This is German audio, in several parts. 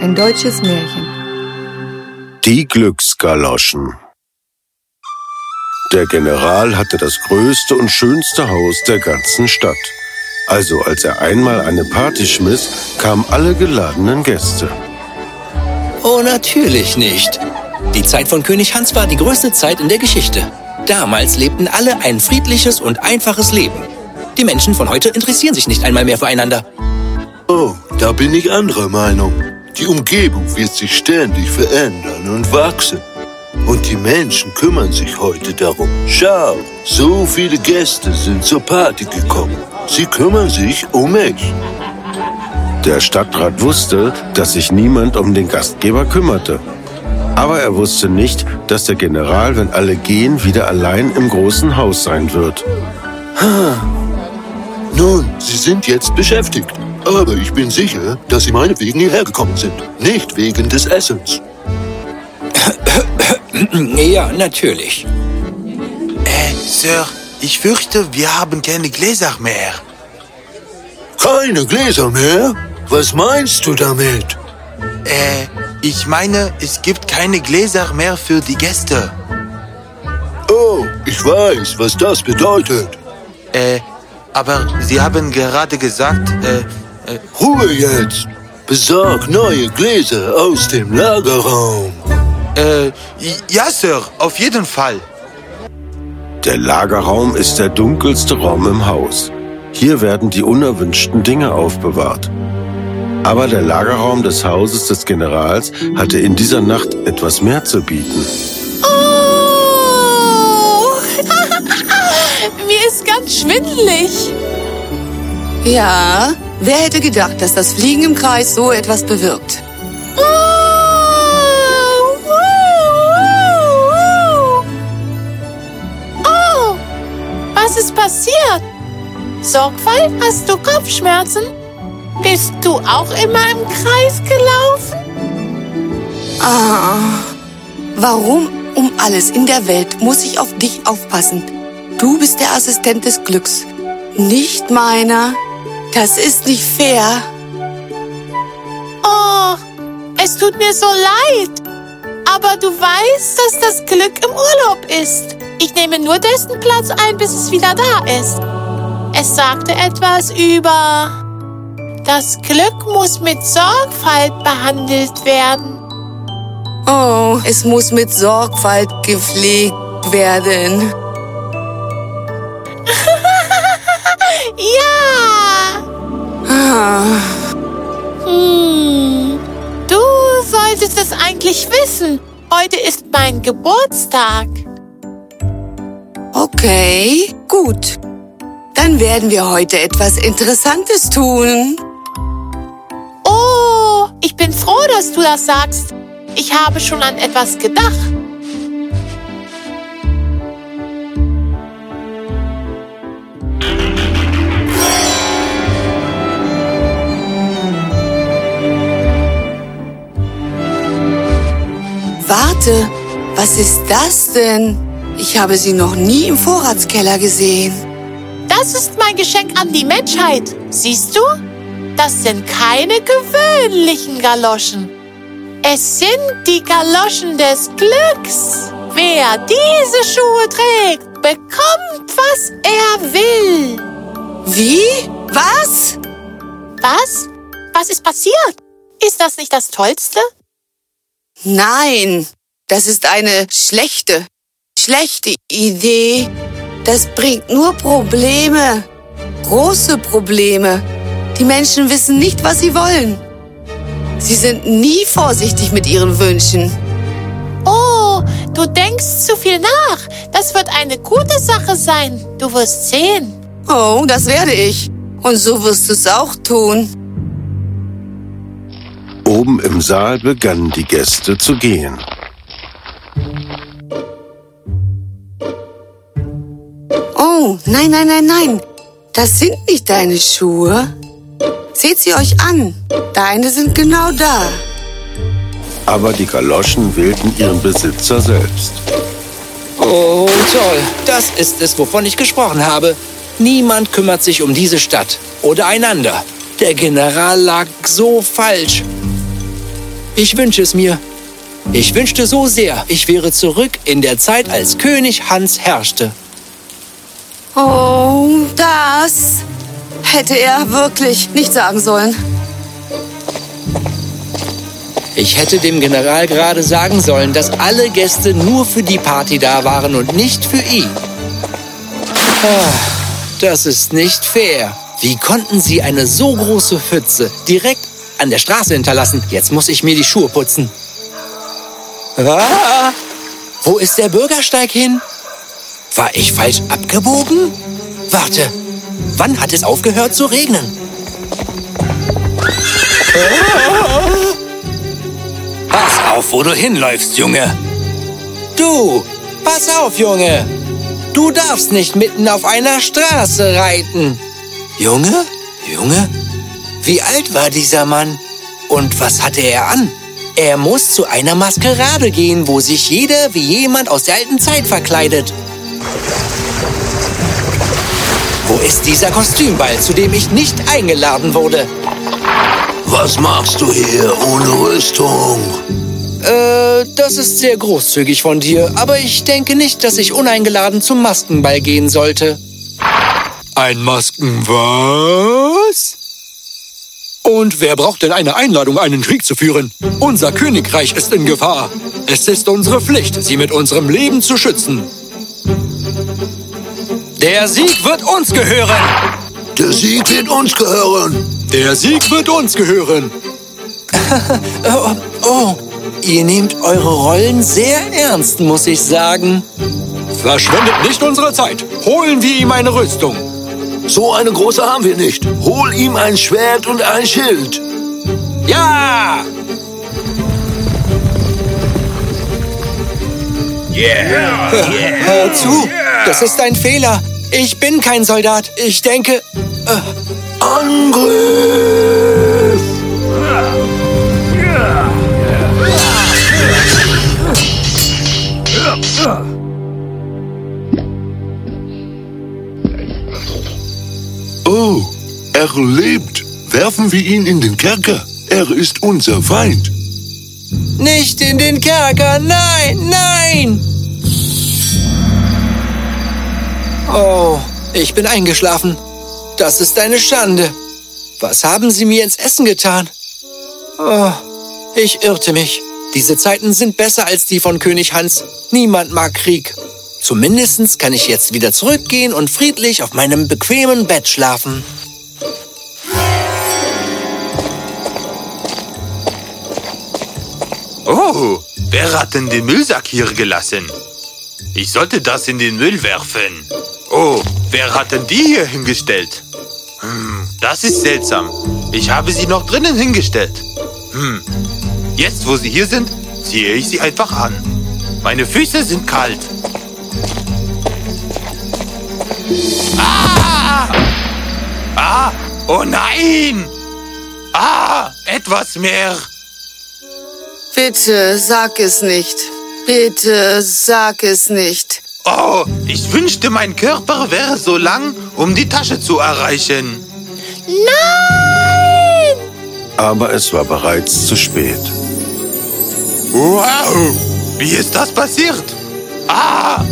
Ein deutsches Märchen. Die Glücksgaloschen. Der General hatte das größte und schönste Haus der ganzen Stadt. Also als er einmal eine Party schmiss, kamen alle geladenen Gäste. Oh, natürlich nicht. Die Zeit von König Hans war die größte Zeit in der Geschichte. Damals lebten alle ein friedliches und einfaches Leben. Die Menschen von heute interessieren sich nicht einmal mehr füreinander. Oh, da bin ich anderer Meinung. Die Umgebung wird sich ständig verändern und wachsen. Und die Menschen kümmern sich heute darum. Schau, so viele Gäste sind zur Party gekommen. Sie kümmern sich um mich. Der Stadtrat wusste, dass sich niemand um den Gastgeber kümmerte. Aber er wusste nicht, dass der General, wenn alle gehen, wieder allein im großen Haus sein wird. Nun, Sie sind jetzt beschäftigt. Aber ich bin sicher, dass Sie meinetwegen hierher gekommen sind. Nicht wegen des Essens. Ja, natürlich. Äh, Sir, ich fürchte, wir haben keine Gläser mehr. Keine Gläser mehr? Was meinst du damit? Äh, ich meine, es gibt keine Gläser mehr für die Gäste. Oh, ich weiß, was das bedeutet. Äh, aber Sie haben gerade gesagt, äh, äh, Ruhe jetzt! Besorg neue Gläser aus dem Lagerraum. äh, ja, Sir, auf jeden Fall. Der Lagerraum ist der dunkelste Raum im Haus. Hier werden die unerwünschten Dinge aufbewahrt. Aber der Lagerraum des Hauses des Generals hatte in dieser Nacht etwas mehr zu bieten. Ist ganz schwindelig. Ja, wer hätte gedacht, dass das Fliegen im Kreis so etwas bewirkt? Oh! Oh! Was ist passiert? Sorgfalt, hast du Kopfschmerzen? Bist du auch immer im Kreis gelaufen? Ah, warum um alles in der Welt muss ich auf dich aufpassen? Du bist der Assistent des Glücks, nicht meiner. Das ist nicht fair. Oh, es tut mir so leid. Aber du weißt, dass das Glück im Urlaub ist. Ich nehme nur dessen Platz ein, bis es wieder da ist. Es sagte etwas über... Das Glück muss mit Sorgfalt behandelt werden. Oh, es muss mit Sorgfalt gepflegt werden. Hm. Du solltest es eigentlich wissen. Heute ist mein Geburtstag. okay, gut. Dann werden wir heute etwas Interessantes tun. Oh, ich bin froh, dass du das sagst. Ich habe schon an etwas gedacht. Warte, was ist das denn? Ich habe sie noch nie im Vorratskeller gesehen. Das ist mein Geschenk an die Menschheit. Siehst du? Das sind keine gewöhnlichen Galoschen. Es sind die Galoschen des Glücks. Wer diese Schuhe trägt, bekommt, was er will. Wie? Was? Was? Was ist passiert? Ist das nicht das Tollste? Nein, das ist eine schlechte, schlechte Idee. Das bringt nur Probleme. Große Probleme. Die Menschen wissen nicht, was sie wollen. Sie sind nie vorsichtig mit ihren Wünschen. Oh, du denkst zu viel nach. Das wird eine gute Sache sein. Du wirst sehen. Oh, das werde ich. Und so wirst du es auch tun. Oben im Saal begannen die Gäste zu gehen. Oh, nein, nein, nein, nein. Das sind nicht deine Schuhe. Seht sie euch an. Deine sind genau da. Aber die Galoschen wählten ihren Besitzer selbst. Oh, toll. Das ist es, wovon ich gesprochen habe. Niemand kümmert sich um diese Stadt oder einander. Der General lag so falsch. Ich wünsche es mir. Ich wünschte so sehr, ich wäre zurück in der Zeit, als König Hans herrschte. Oh, das hätte er wirklich nicht sagen sollen. Ich hätte dem General gerade sagen sollen, dass alle Gäste nur für die Party da waren und nicht für ihn. Ah, das ist nicht fair. Wie konnten Sie eine so große Pfütze direkt an der Straße hinterlassen? Jetzt muss ich mir die Schuhe putzen. Ah, wo ist der Bürgersteig hin? War ich falsch abgebogen? Warte, wann hat es aufgehört zu regnen? Pass auf, wo du hinläufst, Junge. Du, pass auf, Junge. Du darfst nicht mitten auf einer Straße reiten. Junge? Junge? Wie alt war dieser Mann? Und was hatte er an? Er muss zu einer Maskerade gehen, wo sich jeder wie jemand aus der alten Zeit verkleidet. Wo ist dieser Kostümball, zu dem ich nicht eingeladen wurde? Was machst du hier ohne Rüstung? Äh, das ist sehr großzügig von dir, aber ich denke nicht, dass ich uneingeladen zum Maskenball gehen sollte. Ein Masken was? Und wer braucht denn eine Einladung, einen Krieg zu führen? Unser Königreich ist in Gefahr. Es ist unsere Pflicht, sie mit unserem Leben zu schützen. Der Sieg wird uns gehören. Der Sieg wird uns gehören. Der Sieg wird uns gehören. oh, oh, ihr nehmt eure Rollen sehr ernst, muss ich sagen. Verschwendet nicht unsere Zeit. Holen wir ihm eine Rüstung. So eine große haben wir nicht. Hol ihm ein Schwert und ein Schild. Ja! Yeah! yeah. Hör zu, das ist ein Fehler. Ich bin kein Soldat. Ich denke... Äh, Angriff! Oh, er lebt. Werfen wir ihn in den Kerker. Er ist unser Feind. nicht in den Kerker. Nein, nein! Oh, ich bin eingeschlafen. Das ist eine Schande. Was haben Sie mir ins Essen getan? Oh, ich irrte mich. Diese Zeiten sind besser als die von König Hans. Niemand mag Krieg. Zumindest kann ich jetzt wieder zurückgehen und friedlich auf meinem bequemen Bett schlafen. Oh, wer hat denn den Müllsack hier gelassen? Ich sollte das in den Müll werfen. Oh, wer hat denn die hier hingestellt? Hm, das ist seltsam. Ich habe sie noch drinnen hingestellt. Hm, jetzt wo sie hier sind, ziehe ich sie einfach an. Meine Füße sind kalt. Ah! Ah! Oh nein! Ah! Etwas mehr! Bitte, sag es nicht. Bitte, sag es nicht. Oh, ich wünschte, mein Körper wäre so lang, um die Tasche zu erreichen. Nein! Aber es war bereits zu spät. Wow! Wie ist das passiert? Ah!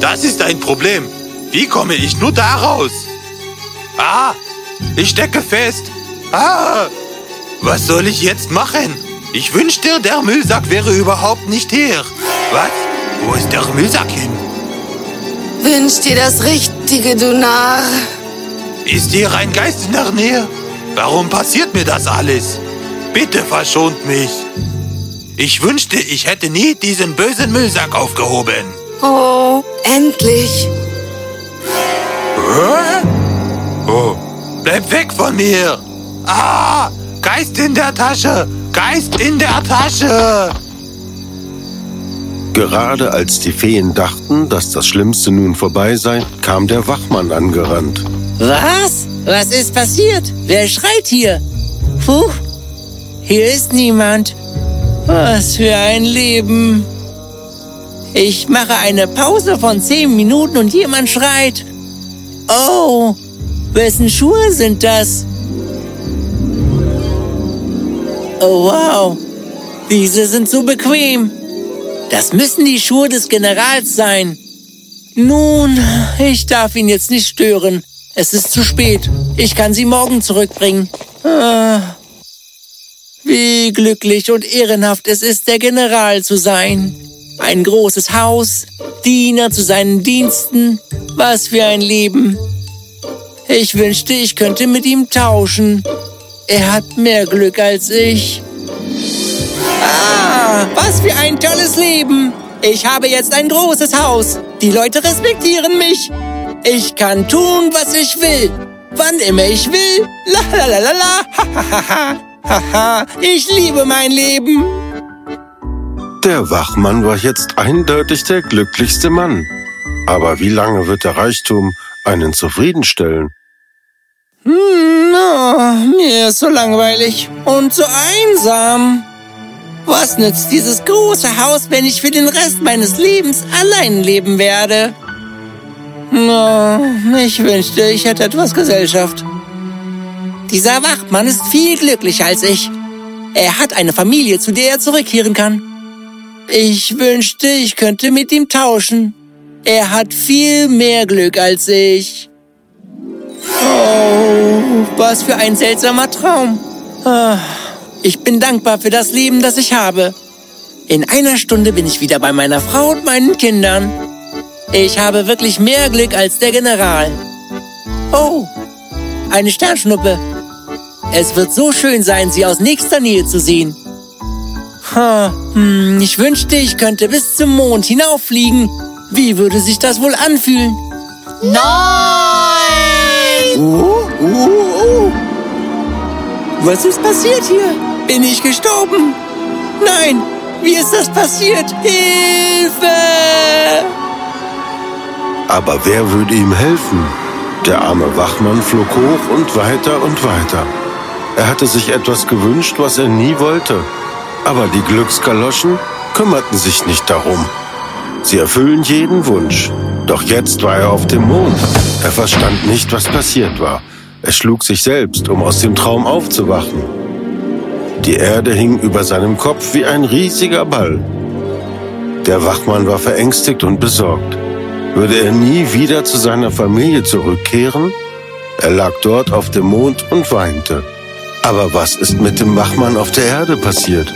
Das ist ein Problem. Wie komme ich nur da raus? Ah! Ich stecke fest. Ah! Was soll ich jetzt machen? Ich wünschte, der Müllsack wäre überhaupt nicht hier. Was? Wo ist der Müllsack hin? Wünsch dir das Richtige, du Narr. Ist hier ein Geist in der Nähe? Warum passiert mir das alles? Bitte verschont mich. Ich wünschte, ich hätte nie diesen bösen Müllsack aufgehoben. Oh, endlich. Hä? Oh, bleib weg von mir! Ah! Geist in der Tasche! Geist in der Tasche! Gerade als die Feen dachten, dass das Schlimmste nun vorbei sei, kam der Wachmann angerannt. Was? Was ist passiert? Wer schreit hier? Puh, hier ist niemand. Was für ein Leben. Ich mache eine Pause von zehn Minuten und jemand schreit. Oh, wessen Schuhe sind das? Oh wow, Diese sind so bequem. Das müssen die Schuhe des Generals sein. Nun, ich darf ihn jetzt nicht stören. Es ist zu spät. Ich kann sie morgen zurückbringen. Ah, wie glücklich und ehrenhaft es ist, der General zu sein. Ein großes Haus, Diener zu seinen Diensten. Was für ein Leben. Ich wünschte, ich könnte mit ihm tauschen. Er hat mehr Glück als ich. Ah, was für ein tolles Leben. Ich habe jetzt ein großes Haus. Die Leute respektieren mich. Ich kann tun, was ich will. Wann immer ich will. La la la la la. Ha ha ha ha. Haha, ich liebe mein Leben. Der Wachmann war jetzt eindeutig der glücklichste Mann. Aber wie lange wird der Reichtum einen zufriedenstellen? Hm, oh, mir ist so langweilig und so einsam. Was nützt dieses große Haus, wenn ich für den Rest meines Lebens allein leben werde? Ich wünschte, ich hätte etwas Gesellschaft. Dieser Wachmann ist viel glücklicher als ich. Er hat eine Familie, zu der er zurückkehren kann. Ich wünschte, ich könnte mit ihm tauschen. Er hat viel mehr Glück als ich. Oh, was für ein seltsamer Traum. Ah, ich bin dankbar für das Leben, das ich habe. In einer Stunde bin ich wieder bei meiner Frau und meinen Kindern. Ich habe wirklich mehr Glück als der General. Oh, eine Sternschnuppe. Es wird so schön sein, sie aus nächster Nähe zu sehen. Hm, ich wünschte, ich könnte bis zum Mond hinauffliegen. Wie würde sich das wohl anfühlen? Nein! Oh, oh, oh. Was ist passiert hier? Bin ich gestorben? Nein, wie ist das passiert? Hilfe! Aber wer würde ihm helfen? Der arme Wachmann flog hoch und weiter und weiter. Er hatte sich etwas gewünscht, was er nie wollte. Aber die Glücksgaloschen kümmerten sich nicht darum. Sie erfüllen jeden Wunsch. Doch jetzt war er auf dem Mond. Er verstand nicht, was passiert war. Er schlug sich selbst, um aus dem Traum aufzuwachen. Die Erde hing über seinem Kopf wie ein riesiger Ball. Der Wachmann war verängstigt und besorgt. Würde er nie wieder zu seiner Familie zurückkehren? Er lag dort auf dem Mond und weinte. Aber was ist mit dem Wachmann auf der Erde passiert?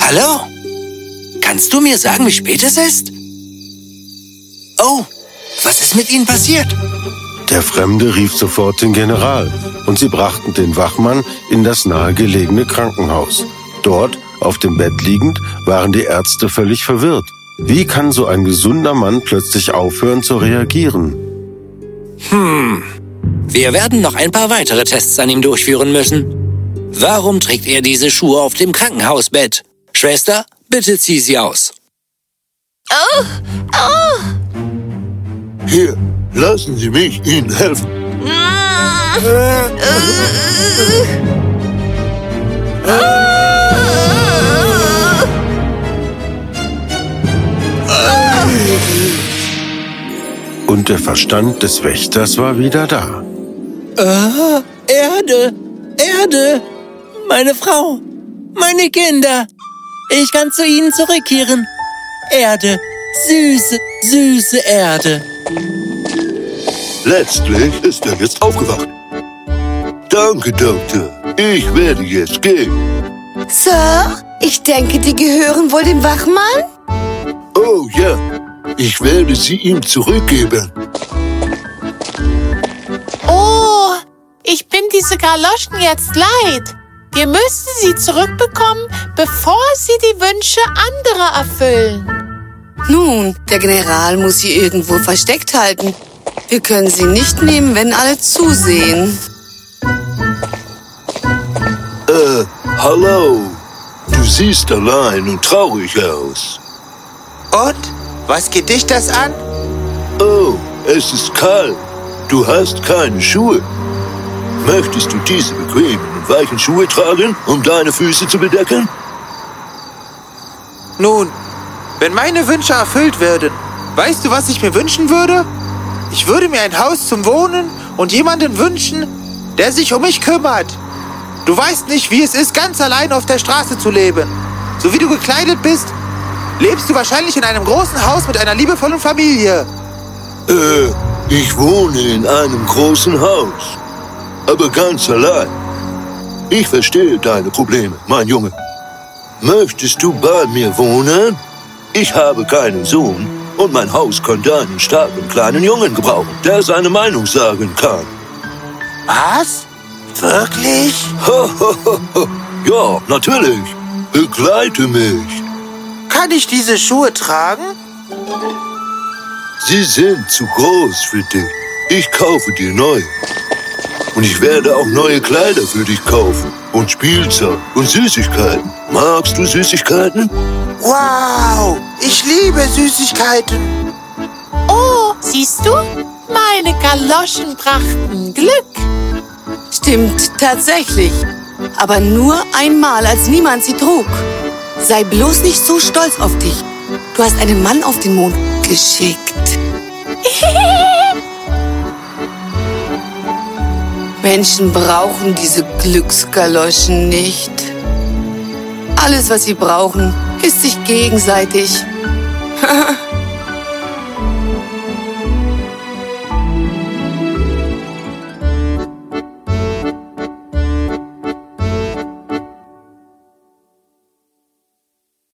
Hallo? Kannst du mir sagen, wie spät es ist? Oh, was ist mit Ihnen passiert? Der Fremde rief sofort den General und sie brachten den Wachmann in das nahegelegene Krankenhaus. Dort, auf dem Bett liegend, waren die Ärzte völlig verwirrt. Wie kann so ein gesunder Mann plötzlich aufhören zu reagieren? Hm, wir werden noch ein paar weitere Tests an ihm durchführen müssen. Warum trägt er diese Schuhe auf dem Krankenhausbett? Schwester, bitte zieh sie aus. Oh, oh. Hier, lassen Sie mich Ihnen helfen. Und der Verstand des Wächters war wieder da. Ah, Erde, Erde, meine Frau, meine Kinder. Ich kann zu ihnen zurückkehren. Erde, süße, süße Erde. Letztlich ist er jetzt aufgewacht. Danke, Doktor. Ich werde jetzt gehen. Sir, ich denke, die gehören wohl dem Wachmann? Oh ja, ich werde sie ihm zurückgeben. Oh, ich bin diese Galoschen jetzt leid. Wir müssen sie zurückbekommen, bevor sie die Wünsche anderer erfüllen. Nun, der General muss sie irgendwo versteckt halten. Wir können sie nicht nehmen, wenn alle zusehen. Äh, hallo. Du siehst allein und traurig aus. Und? Was geht dich das an? Oh, es ist kalt. Du hast keine Schuhe. Möchtest du diese bequemen und weichen Schuhe tragen, um deine Füße zu bedecken? Nun, wenn meine Wünsche erfüllt würden, weißt du, was ich mir wünschen würde? Ich würde mir ein Haus zum Wohnen und jemanden wünschen, der sich um mich kümmert. Du weißt nicht, wie es ist, ganz allein auf der Straße zu leben. So wie du gekleidet bist, lebst du wahrscheinlich in einem großen Haus mit einer liebevollen Familie. Äh, ich wohne in einem großen Haus, aber ganz allein. Ich verstehe deine Probleme, mein Junge. Möchtest du bei mir wohnen? Ich habe keinen Sohn und mein Haus könnte einen starken kleinen Jungen gebrauchen, der seine Meinung sagen kann. Was? Wirklich? ja, natürlich. Begleite mich. Kann ich diese Schuhe tragen? Sie sind zu groß für dich. Ich kaufe dir neue. Und ich werde auch neue Kleider für dich kaufen. Und Spielzeug und Süßigkeiten. Magst du Süßigkeiten? Wow, ich liebe Süßigkeiten. Oh, siehst du? Meine Galoschen brachten Glück. Stimmt, tatsächlich. Aber nur einmal, als niemand sie trug. Sei bloß nicht so stolz auf dich. Du hast einen Mann auf den Mond geschickt. Menschen brauchen diese Glücksgaloschen nicht. Alles, was sie brauchen, ist sich gegenseitig.